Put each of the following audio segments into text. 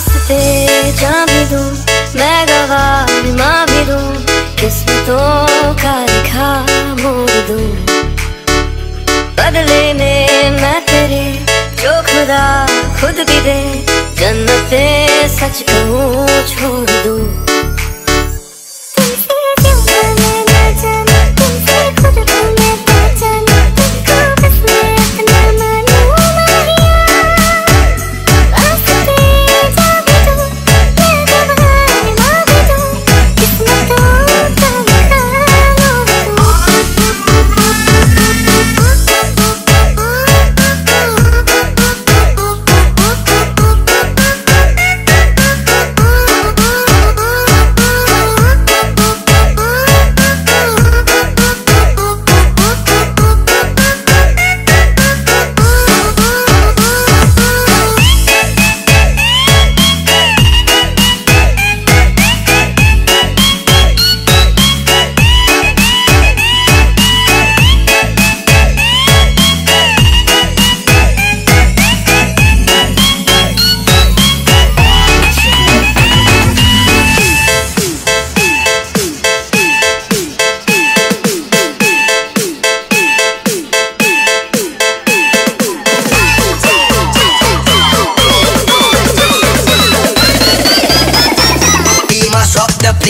वास्ते जा भी दूँ, मैं गवाह माँ भी दूँ, किस्मतों का लिखा मोड़ दूँ। बदले में मैं तेरे जो खुदा खुद भी दे, जन्नते सच कहूँ छोड़ दूँ।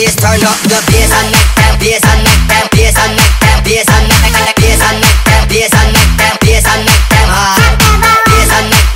bass, turn up the bass, and make them, bass, and make them, bass, and make them, bass, and make them, bass, and make them, bass, and make them, bass, and make them. Ah. bass,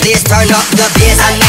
Please turn up the bass and